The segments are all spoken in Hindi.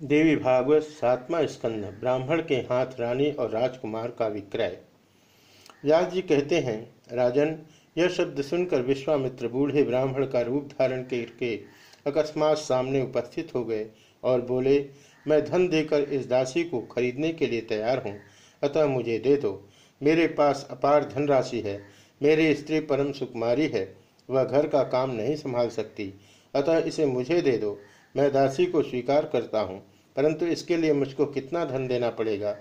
देवी भागवत सातवा स्कंद, ब्राह्मण के हाथ रानी और राजकुमार का विक्रय। व्यास जी कहते हैं, राजन, यह शब्द सुनकर विश्वामित्र बूढ़े ब्राह्मण का रूप धारण करके अकस्मात सामने उपस्थित हो गए और बोले, मैं धन देकर इस दासी को खरीदने के लिए तैयार हूँ, अतः मुझे दे दो। मेरे पास अपार धनराशि है, मेरी स्त्री परम सुकुमारी है, वह घर का काम नहीं संभाल सकती, अतः इसे मुझे दे दो। मैं दासी को स्वीकार करता हूँ, परंतु इसके लिए मुझको कितना धन देना पड़ेगा?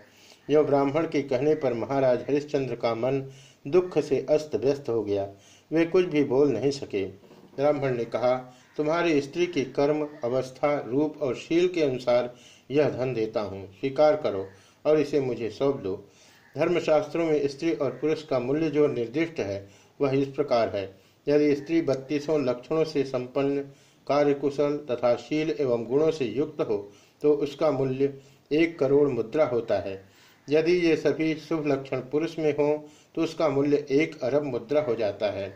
यह ब्राह्मण के कहने पर महाराज हरिश्चंद्र का मन दुख से अस्त व्यस्त हो गया। वे कुछ भी बोल नहीं सके। ब्राह्मण ने कहा, तुम्हारी स्त्री के कर्म, अवस्था, रूप और शील के अनुसार यह धन देता हूँ। स्वीकार करो और इसे मुझे सौंप दो। धर्मशास्त्रों में स्त्री और पुरुष का मूल्य जो निर्दिष्ट है, वह इस प्रकार है। यदि स्त्री बत्तीसों लक्षणों से संपन्न कार्यकुशल तथा शील एवं गुणों से युक्त हो तो उसका मूल्य एक करोड़ मुद्रा होता है। यदि ये सभी शुभ लक्षण पुरुष में हो तो उसका मूल्य एक अरब मुद्रा हो जाता है।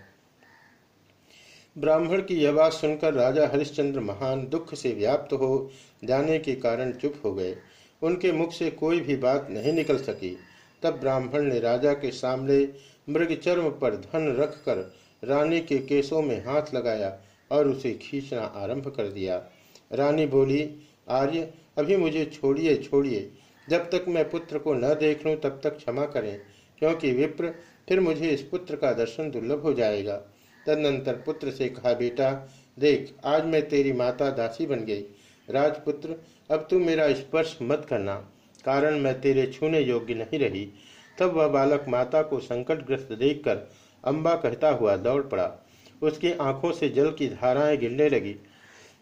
ब्राह्मण की यह बात सुनकर राजा हरिश्चंद्र महान दुख से व्याप्त हो जाने के कारण चुप हो गए। उनके मुख से कोई भी बात नहीं निकल सकी। तब ब्राह्मण ने राजा के सामने मृग चर्म पर धन रखकर रानी के केसों में हाथ लगाया और उसे खींचना आरंभ कर दिया। रानी बोली, आर्य, अभी मुझे छोड़िए छोड़िए। जब तक मैं पुत्र को न देख लूँ, तब तक क्षमा करें, क्योंकि विप्र फिर मुझे इस पुत्र का दर्शन दुर्लभ हो जाएगा। तदनंतर पुत्र से कहा, बेटा, देख, आज मैं तेरी माता दासी बन गई। राजपुत्र, अब तू मेरा स्पर्श मत करना, कारण मैं तेरे छूने योग्य नहीं रही। तब वह बालक माता को संकटग्रस्त देखकर अम्बा कहता हुआ दौड़ पड़ा। उसकी आँखों से जल की धाराएँ गिरने लगी।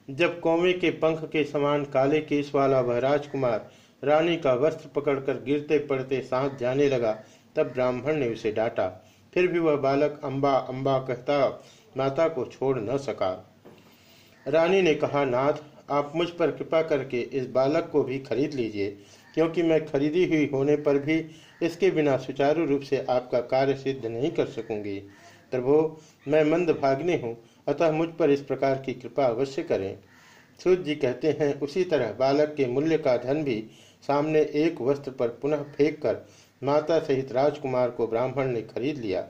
जब कौमे के पंख के समान काले केस वाला वह राजकुमार रानी का वस्त्र पकड़कर गिरते पड़ते सांस जाने लगा, तब ब्राह्मण ने उसे डांटा। फिर भी वह बालक अम्बा अम्बा कहता, माता को छोड़ न सका। रानी ने कहा, नाथ, आप मुझ पर कृपा करके इस बालक को भी खरीद लीजिए, क्योंकि मैं खरीदी हुई होने पर भी इसके बिना सुचारू रूप से आपका कार्य सिद्ध नहीं कर सकूँगी। प्रभो मैं मंद भाग्नि हूँ, अतः मुझ पर इस प्रकार की कृपा अवश्य करें। सूर्य जी कहते हैं, उसी तरह बालक के मूल्य का धन भी सामने एक वस्त्र पर पुनः फेंक कर माता सहित राजकुमार को ब्राह्मण ने खरीद लिया।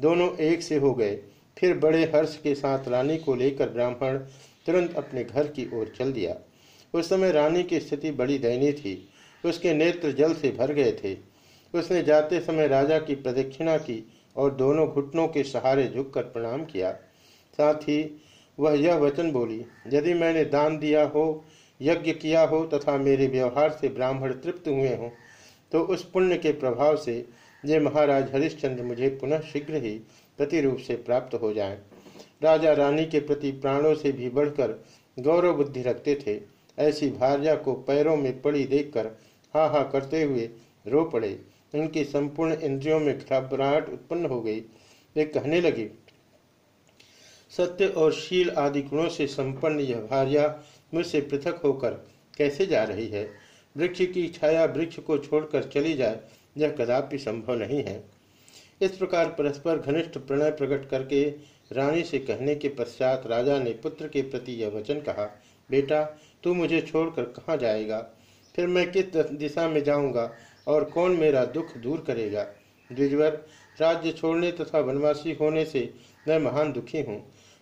दोनों एक से हो गए। फिर बड़े हर्ष के साथ रानी को लेकर ब्राह्मण तुरंत अपने घर की ओर चल दिया। उस समय रानी की स्थिति बड़ी दयनीय थी। उसके नेत्र जल से भर गए थे। उसने जाते समय राजा की प्रदक्षिणा की और दोनों घुटनों के सहारे झुककर प्रणाम किया। साथ ही वह यह वचन बोली, यदि मैंने दान दिया हो, यज्ञ किया हो तथा मेरे व्यवहार से ब्राह्मण तृप्त हुए हों तो उस पुण्य के प्रभाव से ये महाराज हरिश्चंद्र मुझे पुनः शीघ्र ही प्रतिरूप से प्राप्त हो जाएँ। राजा रानी के प्रति प्राणों से भी बढ़कर गौरव बुद्धि रखते थे। ऐसी भार्या को पैरों में पड़ी देखकर हा हा करते हुए रो पड़े। उनकी संपूर्ण इंद्रियों में घबराहट उत्पन्न हो गई। वे कहने लगी, सत्य और शील आदि गुणों से संपन्न यह भार्या मुझसे पृथक होकर कैसे जा रही है? वृक्ष की छाया वृक्ष को छोड़कर चली जाए, यह कदापि संभव नहीं है। इस प्रकार परस्पर घनिष्ठ प्रणय प्रकट करके रानी से कहने के पश्चात राजा ने पुत्र के प्रति यह वचन कहा, बेटा, तू मुझे छोड़कर कहाँ जाएगा? फिर मैं किस दिशा में जाऊँगा? और कौन मेरा दुख दूर करेगा? द्विजवर, राज्य छोड़ने तथा वनवासी होने से मैं महान दुखी हूँ।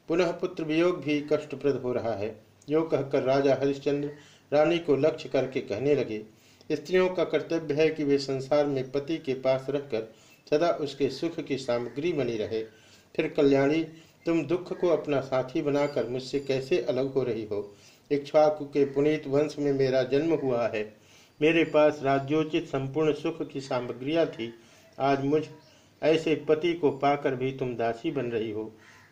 पुनः पुत्र वियोग भी कष्टप्रद हो रहा है। यो कहकर राजा हरिश्चंद्र रानी को लक्ष्य करके कहने लगे, स्त्रियों का कर्तव्य है कि वे संसार में पति के पास रहकर सदा उसके सुख की सामग्री बनी रहे। फिर कल्याणी, तुम दुख को अपना साथी बनाकर मुझसे कैसे अलग हो रही हो? इक्ष्वाकु के पुनीत वंश में मेरा जन्म हुआ है। मेरे पास राज्योचित संपूर्ण सुख की सामग्रियाँ थी। आज मुझ ऐसे पति को पाकर भी तुम दासी बन रही हो।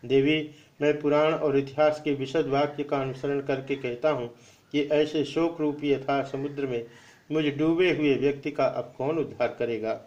देवी, मैं पुराण और इतिहास के विशद वाक्य का अनुसरण करके कहता हूँ कि ऐसे शोक रूपी यथा समुद्र में मुझ डूबे हुए व्यक्ति का अब कौन उद्धार करेगा?